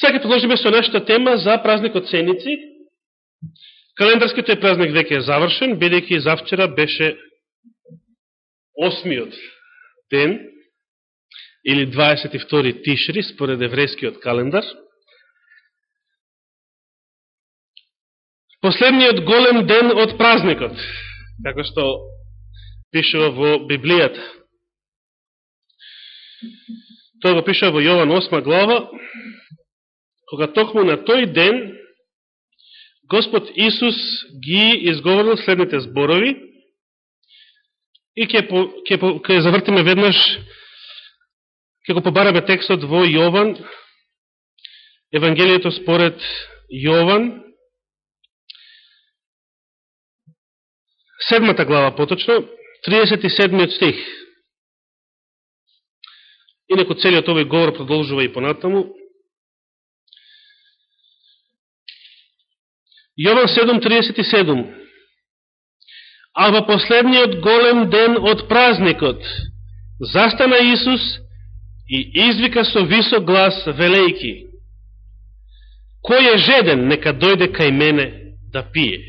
Сега да продолжиме со нашата тема за празникот Сеници. Календарскиот е празник веќе е завршен, бидејќи завчера беше осмиот ден, или 22 Тишри, според еврејскиот календар. Последниот голем ден од празникот, како што пишува во Библијата. Тоа го пишува во Јован 8 глава, кога токму на тој ден Господ Исус ги изговорил следните зборови и ќе, ќе, ќе завртиме веднаш, ќе го побараме текстот во Јован, Евангелието според Јован, седмата глава поточно, 37 стих. Инако целиот овој говор продолжува и понатаму. Јован 7.37 А во последниот голем ден од празникот застана Исус и извика со висок глас велејки Кој е жеден, нека дојде кај мене да пие.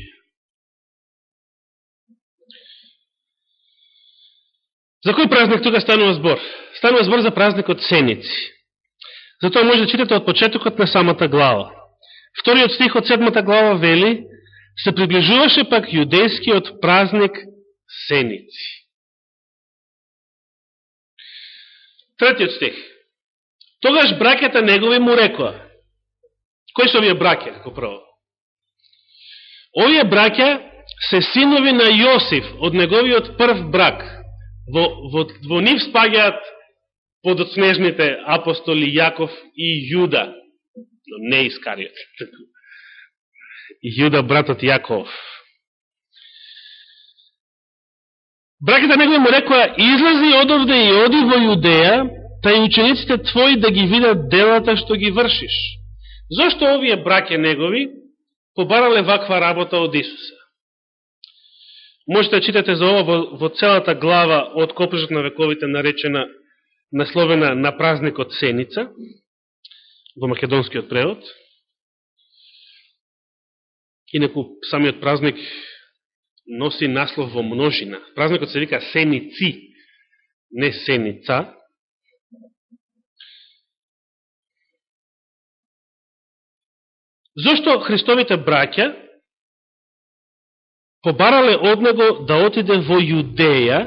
За кој празник тука станува збор? Станува збор за празникот Сеници. Затоа може да читате од почетокот на самата глава. Вториот стих од седмата глава вели, се приближуваше пак јудејскиот празник Сеници. Третиот стих. Тогаш бракета негови му рекоа. Кои се овие браке, како прво? Овие браке се синови на Јосиф од неговиот прв брак. Во, во, во нив спагаат подоцнежните апостоли Јаков и Јуда не Искариот. Јуда, братот Јаков. Браката да негови му рекоа, излази одовде и оди во Јудеја, та и учениците твои да ги видат делата што ги вршиш. Зошто овие браке негови побарале ваква работа од Исуса? Можете да читате за ова во, во целата глава од Копрежот на вековите наречена насловена на празникот Сеница во македонскиот превод. Инаку самиот празник носи наслов во множина. Празникот се вика Сеници, не Сеница. Зошто Христовите браќа побарале од него да отиде во Јудеја,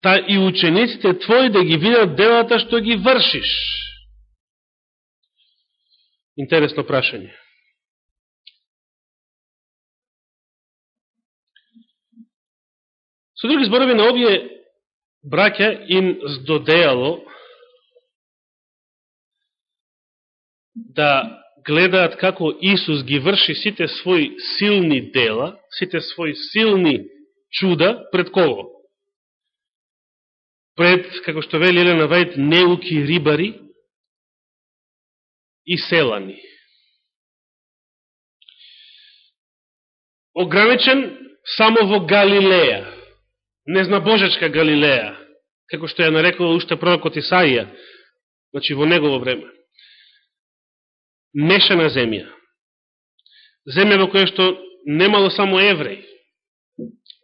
та и учениците твои да ги видат делата што ги вршиш? Интересно прашање. Со други зборови на овие браќа им здодеало да гледаат како Исус ги врши сите своји силни дела, сите своји силни чуда пред кого? Пред, како што вели Елена Вајд, неуки рибари, и селани. Ограничен само во Галилеја, незнабожечка Галилеја, како што ја нарекува уште пророкот Исаија, значи во негово време. Мешана земја. Земја во која што немало само евреи.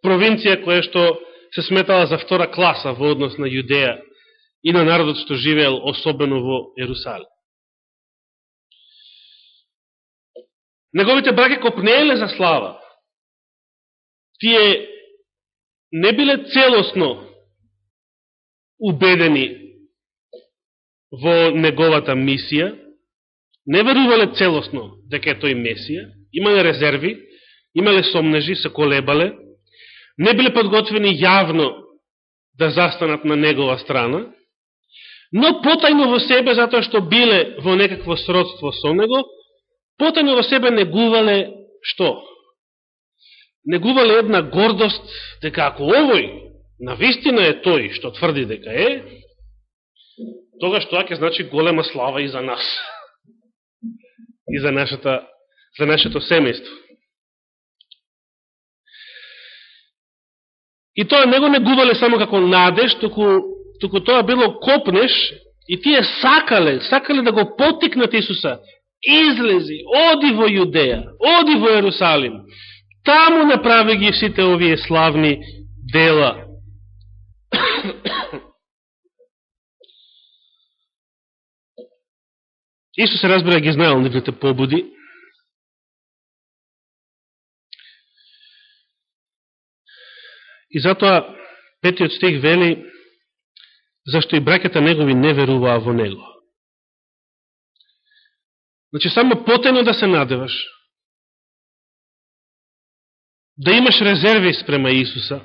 Провинција која што се сметала за втора класа во однос на Јудеја и на народот што живеел особено во Ерусалим. Неговите браке копнееле за слава. Тие не биле целосно убедени во неговата мисија, не верувале целосно дека е тој Месија, имале резерви, имале сомнежи, се колебале, не биле подготвени јавно да застанат на негова страна, но потајно во себе, затоа што биле во некакво сродство со него, потајно во себе негувале што? Негувале една гордост дека ако овој на вистина е тој што тврди дека е, тогаш тоа ќе значи голема слава и за нас. И за нашата за нашето семејство. И тоа не го негувале само како надеж, туку, туку тоа било копнеш И тие сакале, сакале да го потикнат Исуса. Излези, оди во Јудеја, оди во Ерусалим. Таму направи ги сите овие славни дела. Исус се разбира ги знаел нивните побуди. И затоа петиот стих вели зашто и браката негови не веруваа во него. Значи, само потено да се надеваш, да имаш резерви спрема Исуса,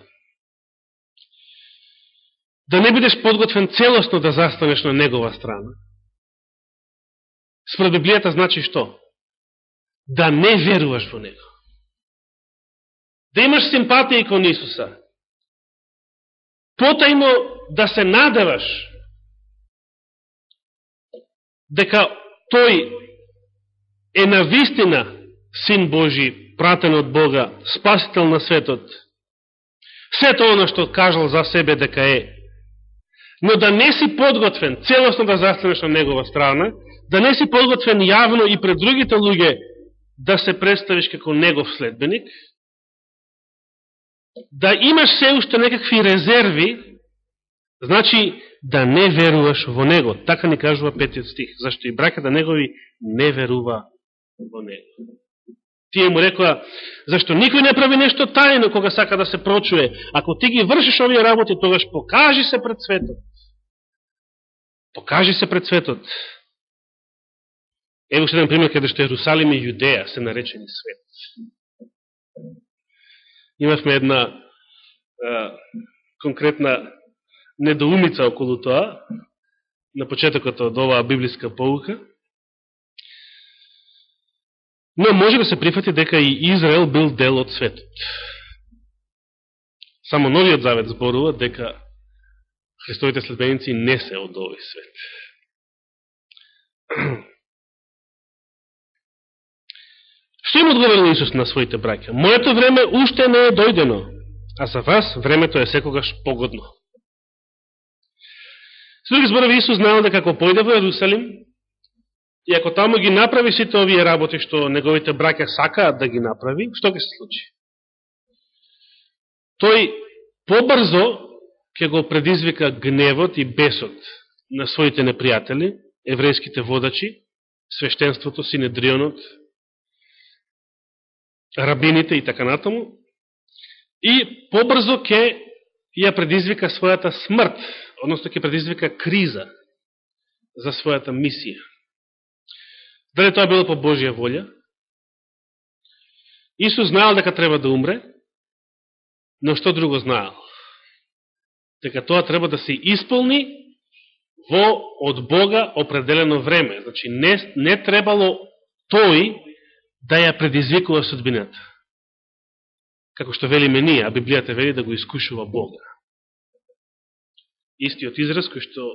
да не бидеш подготвен целосно да застанеш на Негова страна. Според Библијата значи што? Да не веруваш во Него. Да имаш симпатија кон Исуса. Потајно да се надеваш дека тој е на вистина Син Божи, пратен од Бога, спасител на светот. Сето оно што кажал за себе дека е но да не си подготвен целосно да застанеш на негова страна, да не си подготвен јавно и пред другите луѓе да се представиш како негов следбеник, да имаш се уште некакви резерви, значи да не веруваш во него. Така ни кажува петиот стих, зашто и браката негови не верува во него. Тие му рекоа, зашто никој не прави нешто тајно кога сака да се прочуе. Ако ти ги вршиш овие работи, тогаш покажи се пред светот. Покажи се пред светот. Ево што еден пример каде што Јерусалим и Јудеја се наречени свет. Имавме една е, конкретна недоумица околу тоа, на почетокот од оваа библиска поука. Но може да се прифати дека и Израел бил дел од светот. Само Новиот Завет зборува дека Христовите следбеници не се од овој свет. Што им одговорил Исус на своите браќа? Моето време уште не е дојдено, а за вас времето е секогаш погодно. С други зборови Исус знаел дека ако појде во Јерусалим, И ако таму ги направи сите овие работи што неговите браќа сакаат да ги направи, што ќе се случи? Тој побрзо ќе го предизвика гневот и бесот на своите непријатели, еврејските водачи, свештенството, синедрионот, рабините и така натаму, и побрзо ќе ја предизвика својата смрт, односно ќе предизвика криза за својата мисија. Дали тоа било по Божија волја? Исус знаел дека треба да умре, но што друго знаел? Дека тоа треба да се исполни во од Бога определено време. Значи, не, не требало тој да ја предизвикува судбината. Како што вели ние, а Библијата вели да го искушува Бога. Истиот израз кој што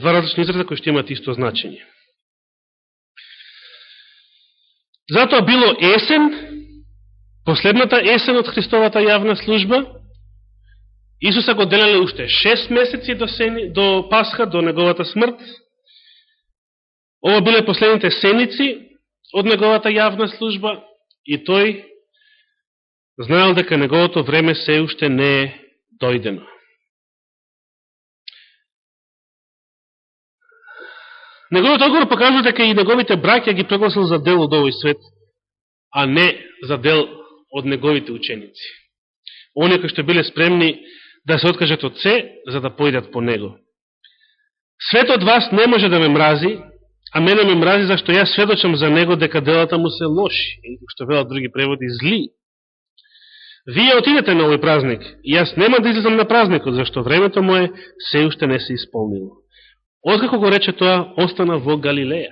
два различни израза кои што имаат исто значење. Затоа било есен, последната есен од Христовата јавна служба, Исуса го делеле уште 6 месеци до, сени, до Пасха, до неговата смрт. Ова биле последните сеници од неговата јавна служба и тој знаел дека неговото време се уште не е дојдено. Неговиот одговор покажува дека и неговите браќа ги прогласил за дел од овој свет, а не за дел од неговите ученици. Оние кои што биле спремни да се откажат од се, за да појдат по него. Светот вас не може да ме мрази, а мене ме мрази зашто јас сведочам за него дека делата му се лоши, и што велат други преводи зли. Вие отидете на овој празник, и јас нема да излезам на празникот, зашто времето мое се уште не се исполнило. Откако го рече тоа, остана во Галилеја.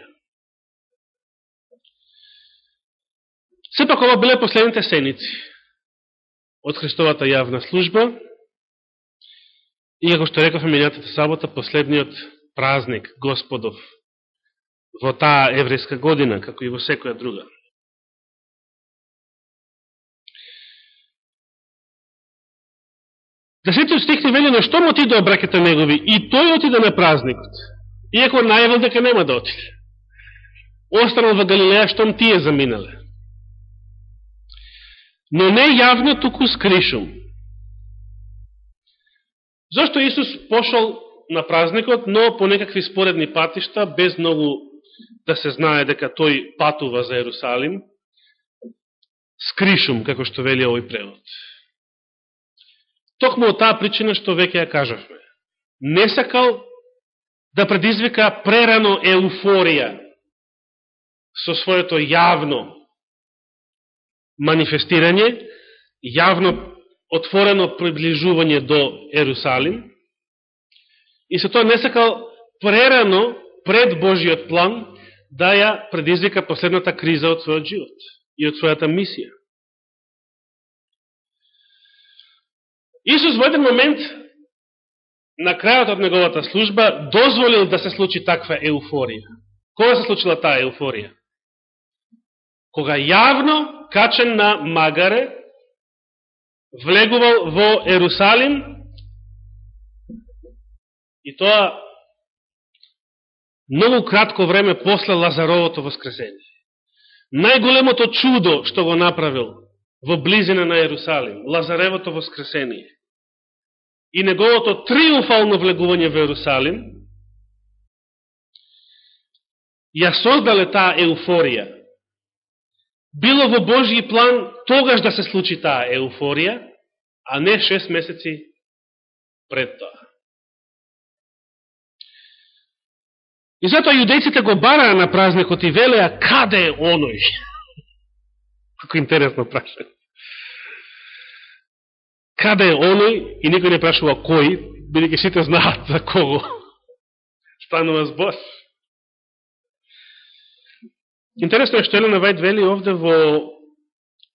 Сепак ова биле последните сеници од Христовата јавна служба и, како што рековме минатата сабота, последниот празник Господов во таа еврејска година, како и во секоја друга. Да Десетиот стих ни вели на што му отиде обраките негови и тој отиде на празникот. Иако најавил дека нема да отиде. Останал во Галилеја, штом тие заминале. Но не јавно, туку скришум. Зошто Исус пошол на празникот, но по некакви споредни патишта, без многу да се знае дека тој патува за Ерусалим, скришум, како што вели овој превод. Токму од таа причина што веќе ја кажавме. Не сакал да предизвика прерано еуфорија со своето јавно манифестирање, јавно отворено приближување до Ерусалим, и со тоа не сакал прерано пред Божиот план да ја предизвика последната криза од својот живот и од својата мисија. Исус во еден момент, на крајот од неговата служба, дозволил да се случи таква еуфорија. Кога се случила таа еуфорија? Кога јавно, качен на магаре, влегувал во Ерусалим и тоа многу кратко време после Лазаровото воскресение. Најголемото чудо што го направил во близина на Ерусалим, Лазаревото воскресение и неговото триумфално влегување во Јерусалим, ја создале таа еуфорија. Било во Божји план тогаш да се случи таа еуфорија, а не шест месеци пред тоа. И затоа јудејците го бараа на празникот и велеа, каде е оној? Како интересно прашање. Каде е оној? И никој не прашува кој, бидеќи сите знаат за кого. Станува збор. Интересно е што Елена Вајд вели овде во,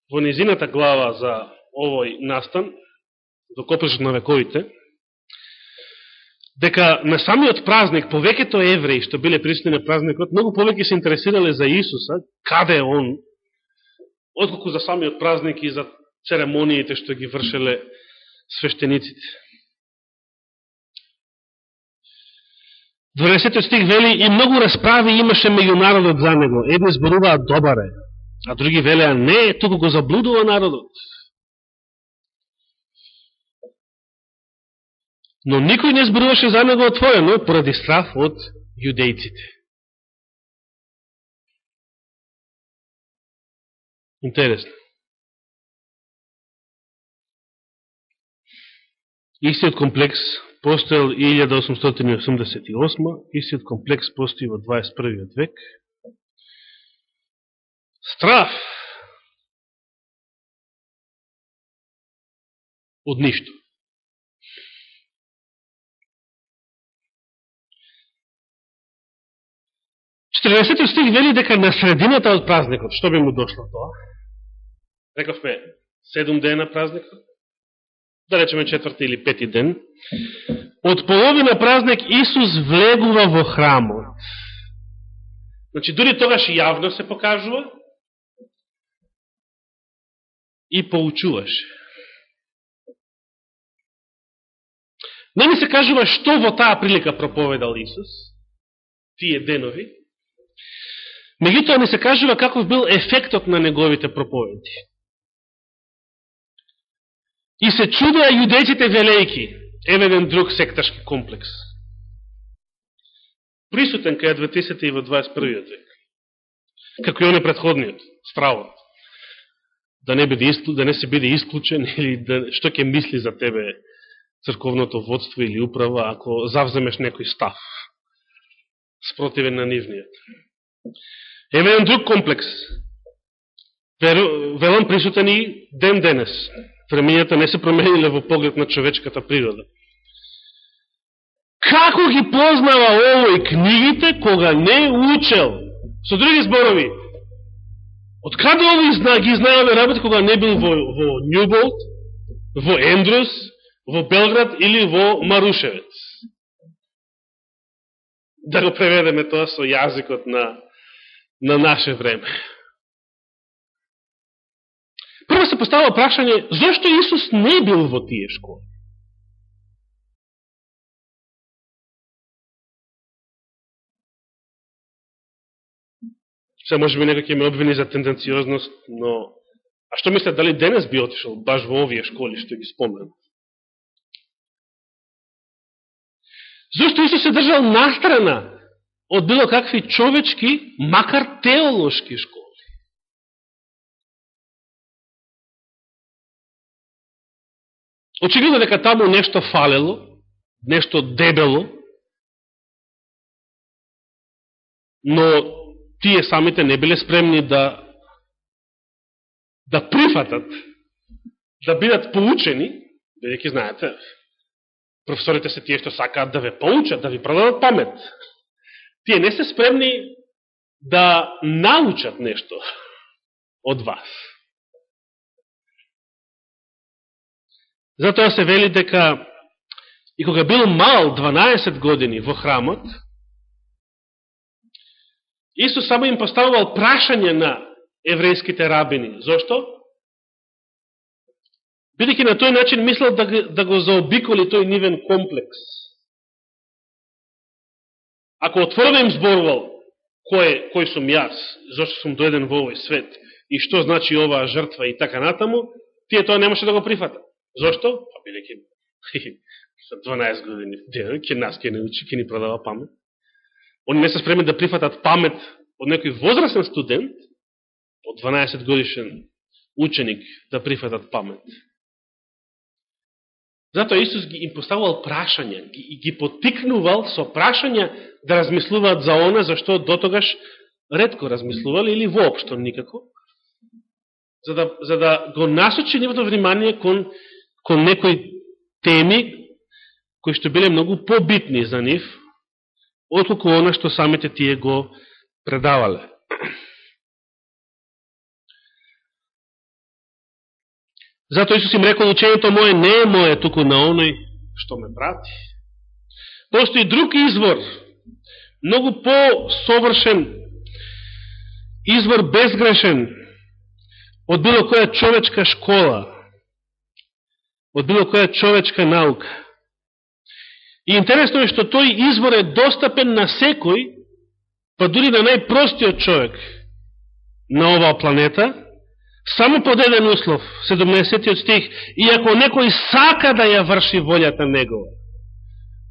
во низината глава за овој настан, до копрежот на вековите, дека на самиот празник, повеќето евреи што биле присутни на празникот, многу повеќе се интересирале за Исуса, каде е Он, отколку за самиот празник и за церемониите што ги вршеле свештениците. 20 стих вели и многу расправи имаше меѓу народот за него. Едни зборуваат добар е, а други велеа не, туку го заблудува народот. Но никој не зборуваше за него отворено поради страф од јудејците. Интересно. Истиот комплекс постоел и 1888, истиот комплекс постои во 21. век. Страф од ништо. 40 стих вели дека на средината од празникот, што би му дошло тоа? Рековме, седум дена празникот, да речеме четврти или пети ден. Од половина празник Исус влегува во храмот. Значи, дури тогаш јавно се покажува и поучуваше. Не ми се кажува што во таа прилика проповедал Исус, тие денови, Меѓутоа не се кажува каков бил ефектот на неговите проповеди. И се чудеа јудејците велејки, еве еден друг секташки комплекс. Присутен кај адвентистите и во 21. век. Како и оне предходниот, стравот. Да не, биде, да не се биде исклучен или да, што ќе мисли за тебе црковното водство или управа ако завземеш некој став спротивен на нивниот. Еме еден друг комплекс. Велам присутен и ден денес. Времењата не се промениле во поглед на човечката природа. Како ги познава овој книгите кога не учел? Со други зборови, од каде овој зна, ги знаеме работи кога не бил во, во Ньюболт, во Ендрус, во Белград или во Марушевец? Да го преведеме тоа со јазикот на на наше време поставило прашање, зашто Исус не бил во тие школи? Се може би некој ќе ме обвини за тенденциозност, но... А што мислят, дали денес би отишел баш во овие школи што ги споменав? Зошто Исус се држал настрана од било какви човечки, макар теолошки школи? Очигледно дека таму нешто фалело, нешто дебело, но тие самите не биле спремни да да прифатат, да бидат поучени, бидеќи знаете, професорите се тие што сакаат да ве поучат, да ви продадат памет. Тие не се спремни да научат нешто од вас. Затоа се вели дека и кога бил мал 12 години во храмот, Исус само им поставувал прашање на еврејските рабини. Зошто? Бидеќи на тој начин мислел да, да го заобиколи тој нивен комплекс. Ако отворено им зборувал кој, кој сум јас, зашто сум доеден во овој свет и што значи оваа жртва и така натаму, тие тоа немаше да го прифатат. Зошто? Па бидеќи за 12 години ќе нас ќе не учи, ќе ни продава памет. Они не се спремни да прифатат памет од некој возрастен студент, од 12 годишен ученик, да прифатат памет. Затоа Исус ги им поставувал прашања, ги, ги потикнувал со прашања да размислуваат за она, зашто дотогаш редко размислували или воопшто никако, за да, за да го насочи нивото внимание кон, кон некои теми кои што биле многу побитни за нив, отколку она што самите тие го предавале. Зато Исус им рекол, учењето моје не е моје, туку на оној што ме прати. Постои друг извор, многу по-совршен, извор безгрешен, од било која човечка школа, од било која човечка наука. И интересно е што тој извор е достапен на секој, па дури на најпростиот човек на оваа планета, само под еден услов, 17 стих, и ако некој сака да ја врши волјата негова,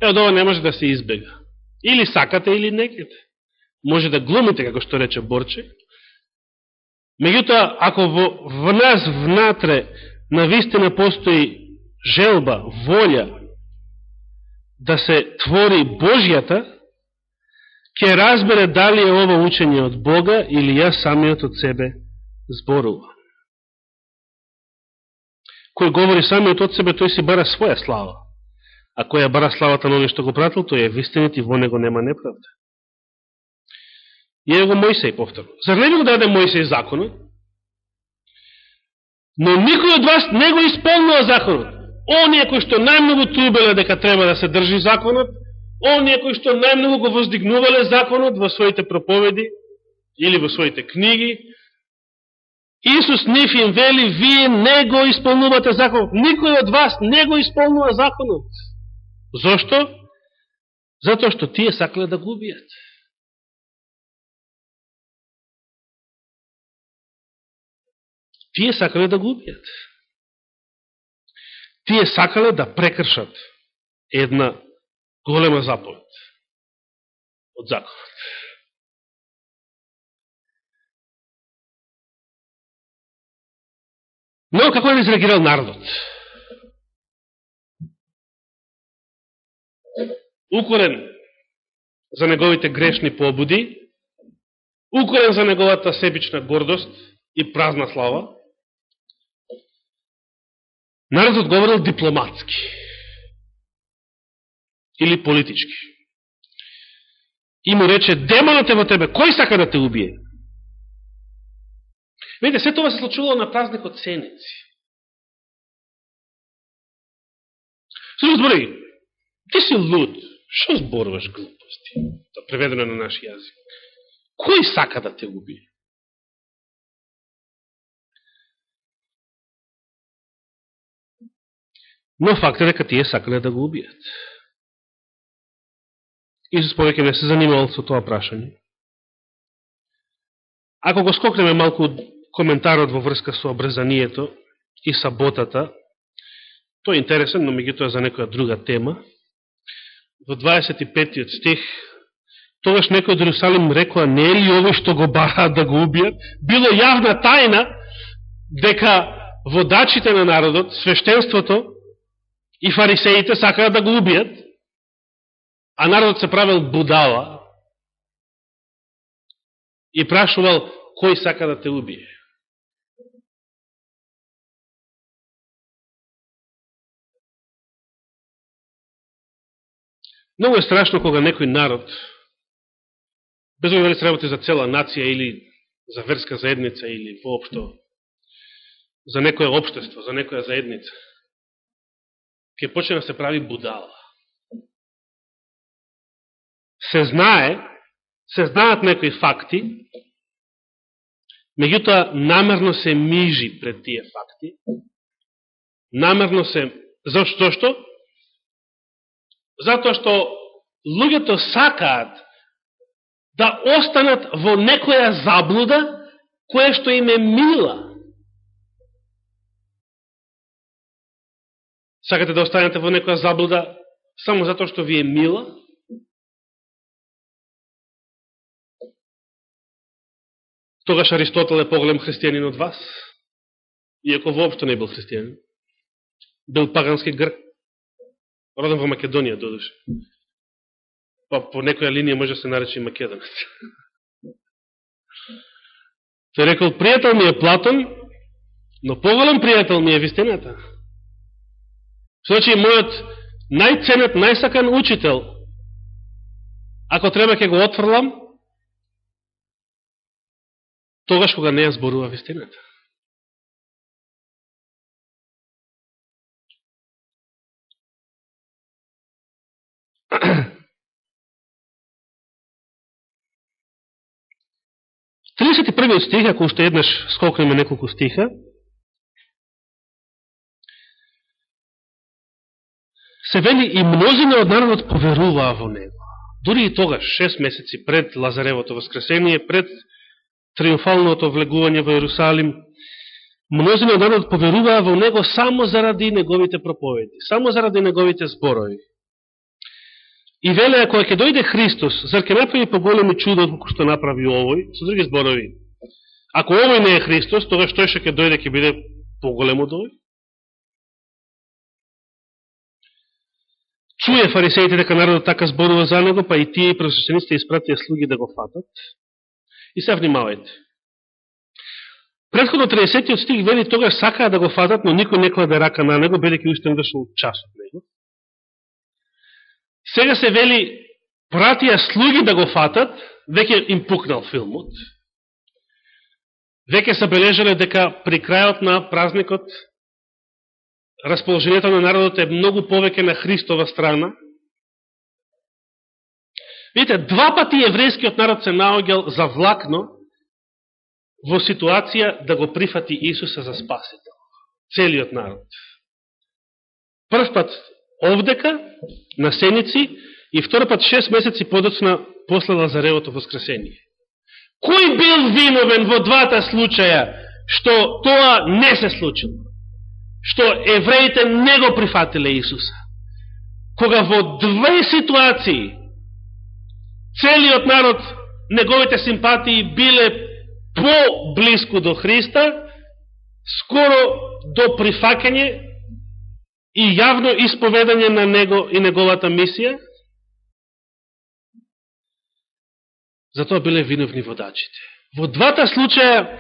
е, од ова не може да се избега. Или сакате, или некете. Може да глумите, како што рече Борче. Меѓутоа, ако во, во нас внатре на вистина постои желба, волја, да се твори Божјата, ќе разбере дали е ова учење од Бога или јас самиот од себе зборува. Кој говори самиот од себе, тој си бара своја слава. А кој ја бара славата на оној што го пратил, тој е вистинит и во него нема неправда. И е го Мојсей повторно. Зар не го да даде Мојсей законот? Но никој од вас не го исполнува законот оние кои што најмногу трубеле дека треба да се држи законот, оние кои што најмногу го воздигнувале законот во своите проповеди или во своите книги, Исус ниф им вели, вие не го исполнувате законот. Никој од вас не го исполнува законот. Зошто? Затоа што тие сакале да го убијат. Тие сакале да го убијат тие сакале да прекршат една голема заповед од законот. Но како не изреагирал народот? Укорен за неговите грешни побуди, укорен за неговата себична гордост и празна слава, Народот говорил дипломатски или политички. И му рече, демонот е во тебе, кој сака да те убие? Видите, се това се случувало на празникот Сеници. Се збори, ти си луд, шо зборуваш глупости? Да преведено на наш јазик. Кој сака да те убие? Но факт е дека тие сакале да го убијат. Исус повеќе не се занимавал со тоа прашање. Ако го скокнеме малку коментарот во врска со обрезанието и саботата, тој е интересен, но меѓутоа за некоја друга тема. Во 25 стих, тогаш некој од Иерусалим рекоа, не е ли ово што го бараат да го убијат? Било јавна тајна дека водачите на народот, свештенството и фарисеите сакаат да го убијат, а народот се правил будала и прашувал кој сака да те убие. Много е страшно кога некој народ, без дали се работи за цела нација или за верска заедница или воопшто за некоја обштество, за некоја заедница, ќе почне да се прави будала. Се знае, се знаат некои факти, меѓутоа намерно се мижи пред тие факти, намерно се... Зашто? што? Затоа што луѓето сакаат да останат во некоја заблуда која што им е мила. Сакате да останете во некоја заблуда само затоа што ви е мила? Тогаш Аристотел е поголем христијанин од вас, иако воопшто не бил христијанин. Бил пагански грк. Роден во Македонија, додуше. Па по некоја линија може да се нарече и македонец. Тој рекол, пријател ми е Платон, но поголем пријател ми е вистината. Значи, мојот најценет, најсакан учител, ако треба ќе го отфрлам, тогаш кога не ја зборува вистината. 31 стих, ако уште еднаш скокнеме неколку стиха, се вели и мнозина од народот поверуваа во него. Дури и тогаш, шест месеци пред Лазаревото воскресение, пред триумфалното влегување во Јерусалим, мнозина од народот поверуваа во него само заради неговите проповеди, само заради неговите зборови. И велеа, која ќе дојде Христос, зар ќе направи поголеми чудо од што направи овој? Со други зборови, ако овој не е Христос, тогаш тој што ќе дојде ќе биде поголемо дој. Чуе фарисеите дека народот така зборува за него, па и тие и просвещениците испратија слуги да го фатат. И се внимавајте. Предходно 30 стих вели тогаш сакаа да го фатат, но никој не кладе рака на него, бидејќи уште не дошол часот него. Сега се вели, пратија слуги да го фатат, веќе им пукнал филмот. Веќе бележале дека при крајот на празникот расположението на народот е многу повеќе на Христова страна. Видите, два пати еврејскиот народ се наогел за влакно во ситуација да го прифати Исуса за спасител. Целиот народ. Прв пат овдека, на Сеници, и втор пат шест месеци подоцна после Лазаревото воскресение. Кој бил виновен во двата случаја што тоа не се случило? Што евреите не го прифатиле Исуса? Кога во две ситуации целиот народ, неговите симпатии биле по-близко до Христа, скоро до прифакање и јавно исповедање на него и неговата мисија, затоа биле виновни водачите. Во двата случаја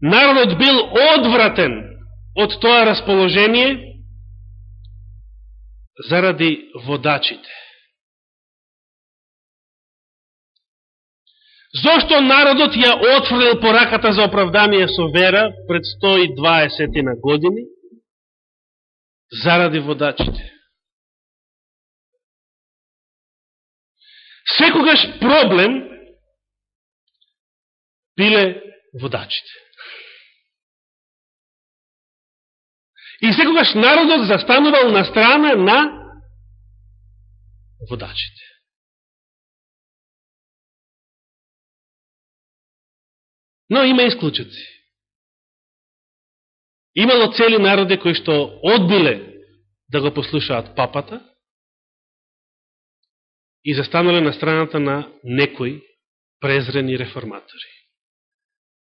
народот бил одвратен од тоа расположение заради водачите. Зошто народот ја отфрлил пораката за оправдание со вера пред 120 на години? заради водачите. Секогаш проблем биле водачите. И секогаш народот застанувал на страна на водачите. Но има исклучаци. Имало цели народи кои што одбиле да го послушаат папата и застанале на страната на некои презрени реформатори.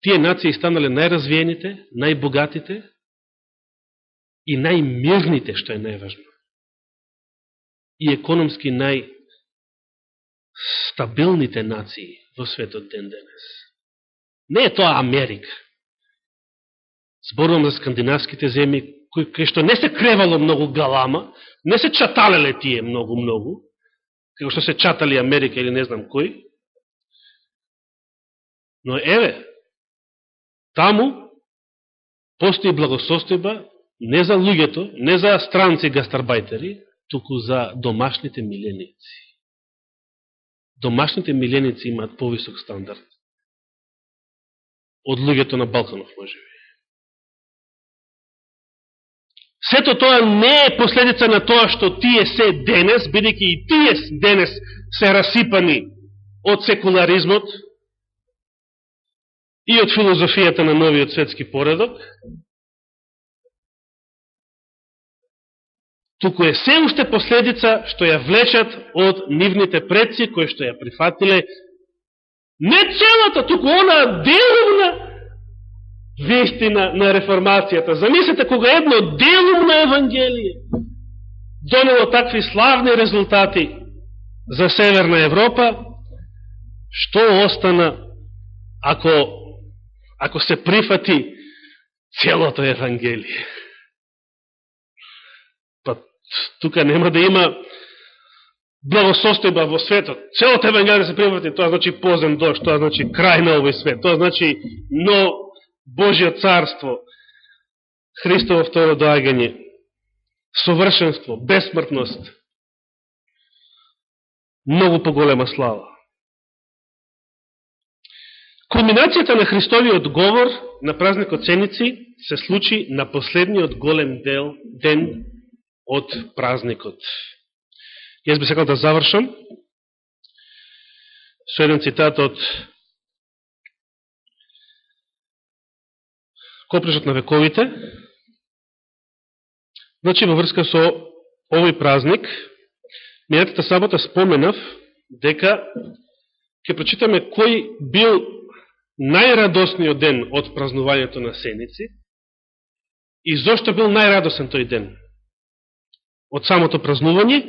Тие нации станале најразвиените, најбогатите и најмирните, што е најважно. И економски најстабилните нации во светот ден денес. Не е тоа Америка. Зборувам за скандинавските земји, кои, кои што не се кревало многу галама, не се чаталеле тие многу-многу, како што се чатали Америка или не знам кој. Но еве, таму постои благосостојба не за луѓето, не за странци гастарбајтери, туку за домашните миленици. Домашните миленици имаат повисок стандард од луѓето на Балканов, можеби. Сето тоа не е последица на тоа што тие се денес, бидејќи и тие денес се расипани од секуларизмот и од филозофијата на новиот светски поредок, туку е се уште последица што ја влечат од нивните предци, кои што ја прифатиле не целата, туку она делумна вестина на реформацијата. Замислете кога едно делумно Евангелие донело такви славни резултати за Северна Европа, што остана ако, ако се прифати целото Евангелие? Тука нема да има благосостојба во светот. Целото Евангелие се прифати, тоа значи позен дош, тоа значи крај на овој свет, тоа значи но Божие царство, Христово второ доагање, совршенство, бесмртност, многу поголема слава. Кулминацијата на Христовиот говор на празникот Ценици се случи на последниот голем дел, ден од празникот. Јас би сакал да завршам со еден цитат од Копрежот на вековите. Значи, во врска со овој празник, мијатата сабота споменав дека ќе прочитаме кој бил најрадосниот ден од празнувањето на Сеници и зошто бил најрадосен тој ден од самото празнување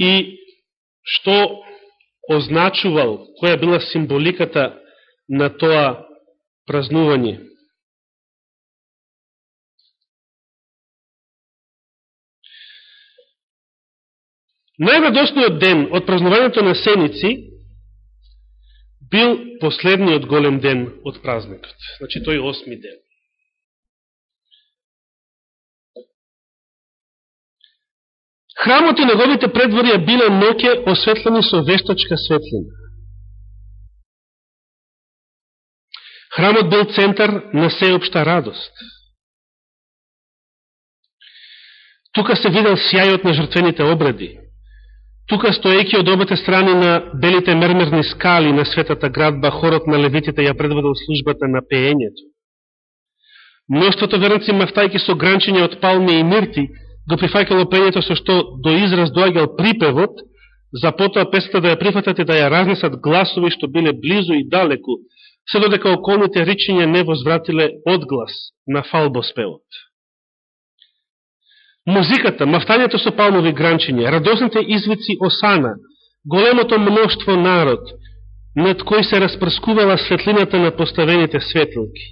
и што означувал, која била символиката на тоа празнување. Најрадосниот ден од празнувањето на Сеници бил последниот голем ден од празникот. Значи, тој осми ден. Храмот и неговите предворија биле ноке осветлени со вештачка светлина. Храмот бил центар на сеопшта радост. Тука се видел сјајот на жртвените обреди. Тука стоеки од обете страни на белите мермерни скали на светата градба, хорот на левитите ја предводил службата на пеењето. Мноштото верници мафтајки со гранчиња од палми и мирти, го прифаќало пењето со што до израз доаѓал припевот, за потоа песата да ја прифатат и да ја разнесат гласови што биле близу и далеку, се додека околните ричиња не возвратиле одглас на фалбоспевот. Музиката, мафтањето со палмови гранчиња, радосните извици осана, големото мноштво народ, над кој се распрскувала светлината на поставените светлки,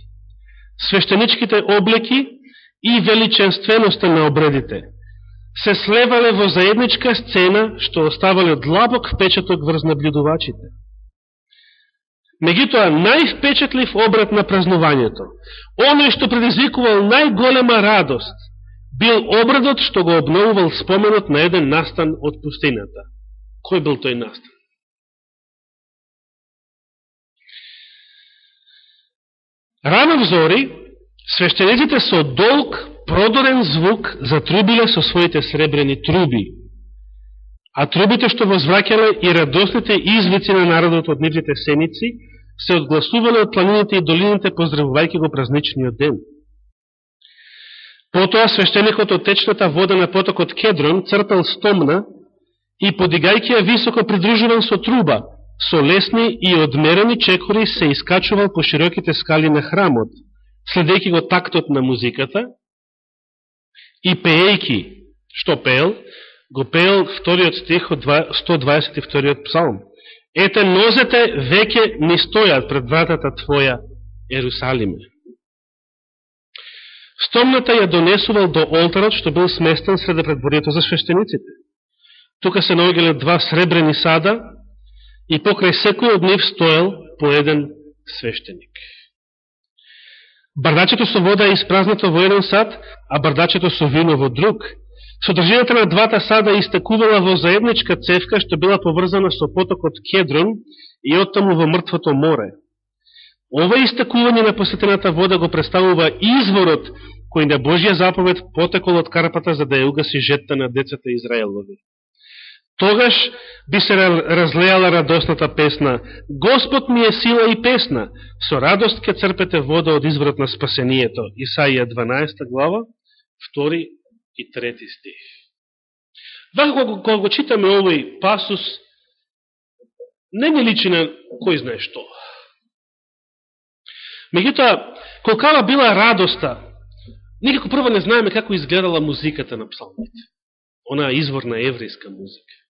свештеничките облеки и величенственоста на обредите, се слевале во заедничка сцена, што оставале длабок впечаток врз наблюдувачите. Меѓутоа, највпечатлив обрат на празнувањето, оној што предизвикувал најголема радост, бил обрадот што го обновувал споменот на еден настан од пустината. Кој бил тој настан? Рано взори, свештениците со долг, продорен звук затрубиле со своите сребрени труби, а трубите што возвракеле и радосните извици на народот од нивните сеници, се одгласувале од планините и долините поздравувајќи го празничниот ден. Потоа свештеникот од течната вода на потокот Кедрон цртал стомна и подигајќи ја високо придружуван со труба, со лесни и одмерени чекори се искачувал по широките скали на храмот, следејќи го тактот на музиката и пеејќи, што пеел, го пеел вториот стих од 122 псалм. Ете, нозете веќе не стојат пред вратата Твоја, Ерусалиме. Стомната ја донесувал до олтарот, што бил сместен среде предборието за свештениците. Тука се наоѓале два сребрени сада и покрај секој од нив стоел по еден свештеник. Бардачето со вода е испразнато во еден сад, а бардачето со вино во друг. Содржината на двата сада истекувала во заедничка цевка, што била поврзана со потокот Кедрон и оттаму во мртвото море. Ова истекување на посетената вода го представува изворот кој на Божија заповед потекол од карпата за да ја угаси жетта на децата Израелови. Тогаш би се разлеала радосната песна Господ ми е сила и песна, со радост ке црпете вода од изворот на спасението. Исаија 12 глава, 2 и 3 стих. Вака кога го читаме овој пасус, не ми личи на кој знае што. Меѓутоа, колкава била радоста, никако прво не знаеме како изгледала музиката на псалмите. Она изворна еврејска музика.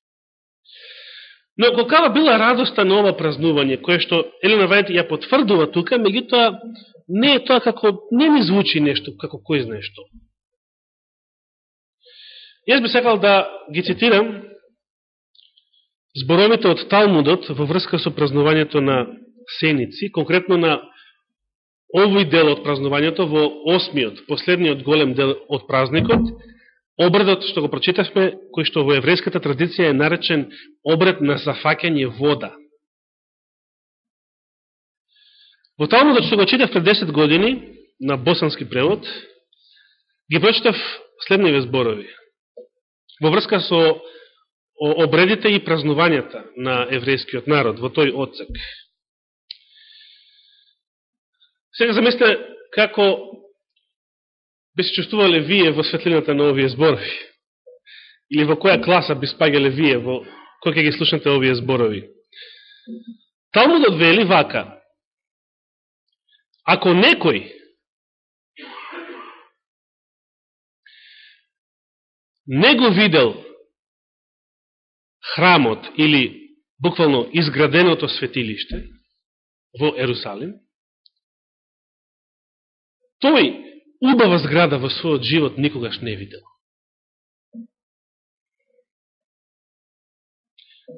Но колкава била радоста на ова празнување, кое што Елена Вајд ја потврдува тука, меѓутоа не е тоа како, не ми звучи нешто, како кој знае што. Јас би сакал да ги цитирам зборовите од Талмудот во врска со празнувањето на Сеници, конкретно на овој дел од празнувањето во осмиот, последниот голем дел од празникот, обредот што го прочитавме, кој што во еврејската традиција е наречен обред на зафакење вода. Во Талмудот што го читав пред 10 години, на босански превод, ги прочитав следниве зборови. Во врска со обредите и празнувањата на еврејскиот народ во тој одсек. Сега замисле како би се чувствувале вие во светлината на овие зборови? Или во која класа би спагале вие во кој ќе ги слушате овие зборови? Талмудот вели вака. Ако некој не го видел храмот или буквално изграденото светилиште во Ерусалим, тој убава зграда во својот живот никогаш не видел.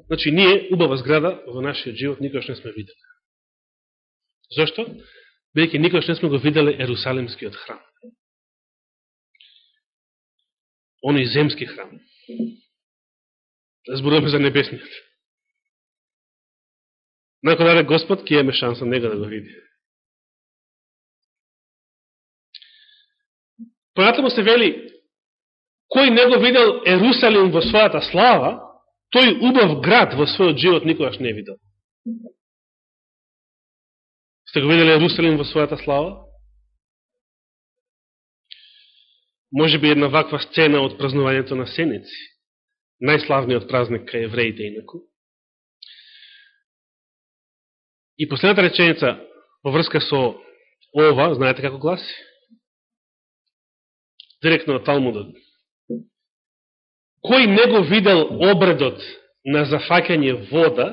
Значи, ние убава зграда во нашиот живот никогаш не сме видели. Зошто? Бејќи никогаш не сме го виделе Ерусалимскиот храм. Оној земски храм. Да зборуваме за небесниот. Нако даде Господ, ке имаме шанса него да го види. Понатаму се вели, кој не го видел Ерусалим во својата слава, тој убав град во својот живот никогаш не видел. Сте го видели Ерусалим во својата слава? Може би една ваква сцена од празнувањето на Сеници, најславниот празник кај евреите инаку. И последната реченица во врска со ова, знаете како гласи? Директно од Талмудот. Кој не го видел обредот на зафакање вода,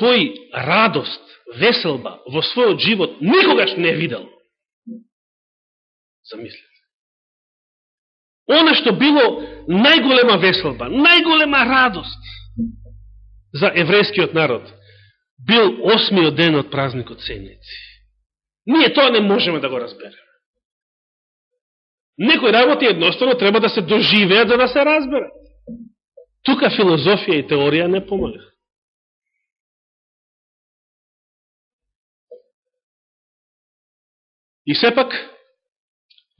тој радост, веселба во својот живот никогаш не видел. Замислете. Оно што било најголема веселба, најголема радост за еврејскиот народ, бил осмиот ден од празникот Сеници. Ние тоа не можеме да го разбереме. Некои работи едноставно треба да се доживеат за да се разберат. Тука филозофија и теорија не помага. И сепак,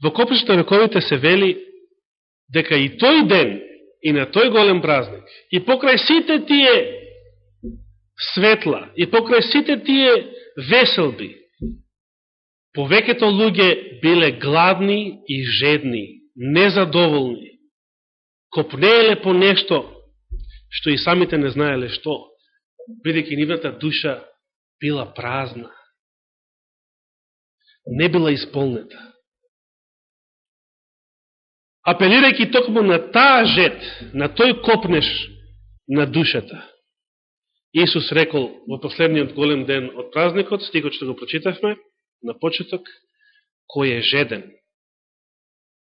во копришта вековите се вели дека и тој ден, и на тој голем празник, и покрај сите тие светла и покрај сите тие веселби, повеќето луѓе биле гладни и жедни, незадоволни, копнееле по нешто што и самите не знаеле што, бидеќи нивната душа била празна, не била исполнета. Апелирајќи токму на таа жет, на тој копнеш на душата, Исус рекол во последниот голем ден од празникот, стигот што го прочитавме, на почеток, кој е жеден.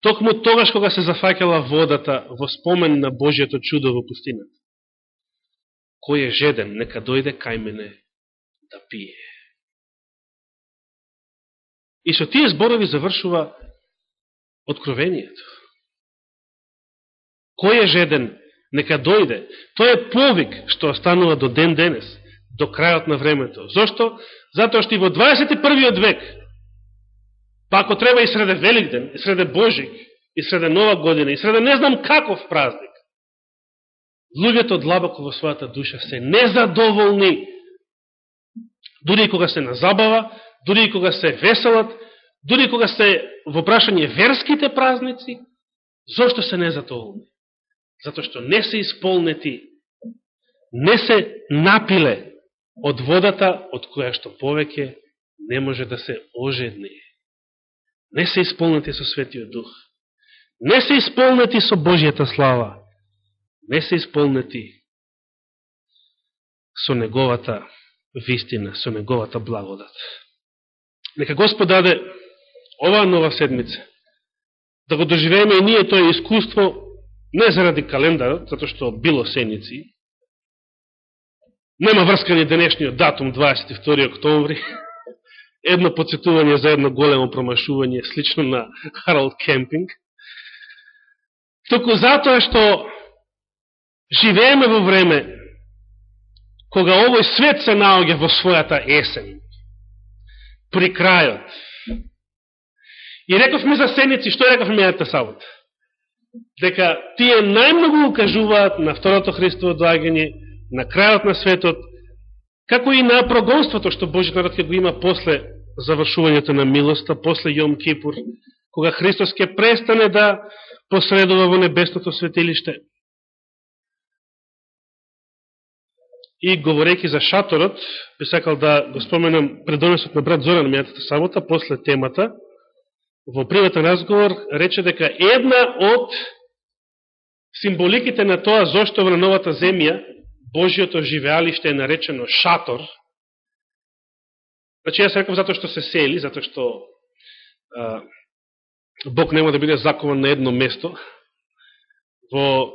Токму тогаш кога се зафакала водата во спомен на Божијето чудо во пустината. Кој е жеден, нека дојде кај мене да пие. И со тие зборови завршува откровението. Кој е жеден, нека дојде. Тоа е повик што останува до ден денес, до крајот на времето. Зошто? Затоа што и во 21. век, па ако треба и среде Великден, и среде Божик, и среде Нова година, и среде не знам каков празник, луѓето длабоко во својата душа се незадоволни, дури и кога се на забава, дури и кога се веселат, дури и кога се во прашање верските празници, зошто се незадоволни? Затоа што не се исполнети, не се напиле од водата, од која што повеќе не може да се ожедне. Не се исполнети со Светиот Дух. Не се исполнети со Божијата слава. Не се исполнети со Неговата вистина, со Неговата благодат. Нека Господ даде оваа нова седмица да го доживееме и ние тоа искуство не заради календарот, затоа што било сеници, Нема врска ни денешниот датум 22. октомври. Едно подсетување за едно големо промашување, слично на Харалд Кемпинг. Току затоа што живееме во време кога овој свет се наоѓа во својата есен, при крајот. И рековме за сеници, што рековме мејата сабота? Дека тие најмногу укажуваат на второто Христово доагање на крајот на светот, како и на прогонството што Божиот народ ќе го има после завршувањето на милоста, после Јом Кипур, кога Христос ќе престане да посредува во небесното светилиште. И говорејќи за шаторот, би сакал да го споменам предонесот на брат Зоран мејатата сабота, после темата, во приватен разговор, рече дека една од символиките на тоа зошто во новата земја Божиото живеалиште е наречено шатор, значи јас рекам затоа што се сели, затоа што а, Бог нема да биде закован на едно место во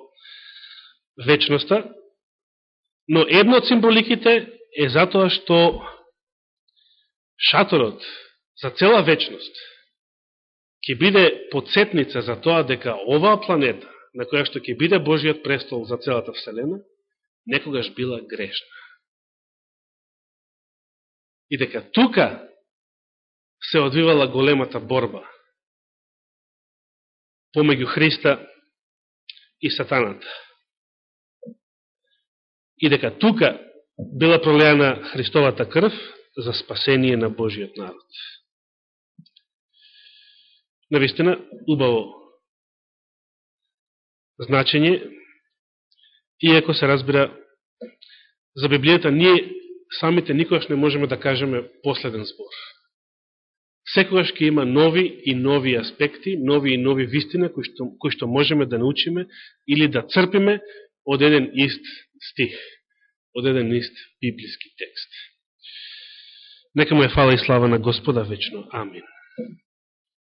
вечноста, но едно од символиките е затоа што шаторот за цела вечност ќе биде подсетница за тоа дека оваа планета, на која што ќе биде Божиот престол за целата Вселена, некогаш била грешна. И дека тука се одвивала големата борба помеѓу Христа и Сатаната. И дека тука била пролеана Христовата крв за спасение на Божиот народ. Навистина, убаво значење Иако се разбира, за Библијата ние самите никогаш не можеме да кажеме последен збор. Секогаш ќе има нови и нови аспекти, нови и нови вистина кои што, кои што можеме да научиме или да црпиме од еден ист стих, од еден ист библиски текст. Нека му е фала и слава на Господа вечно. Амин.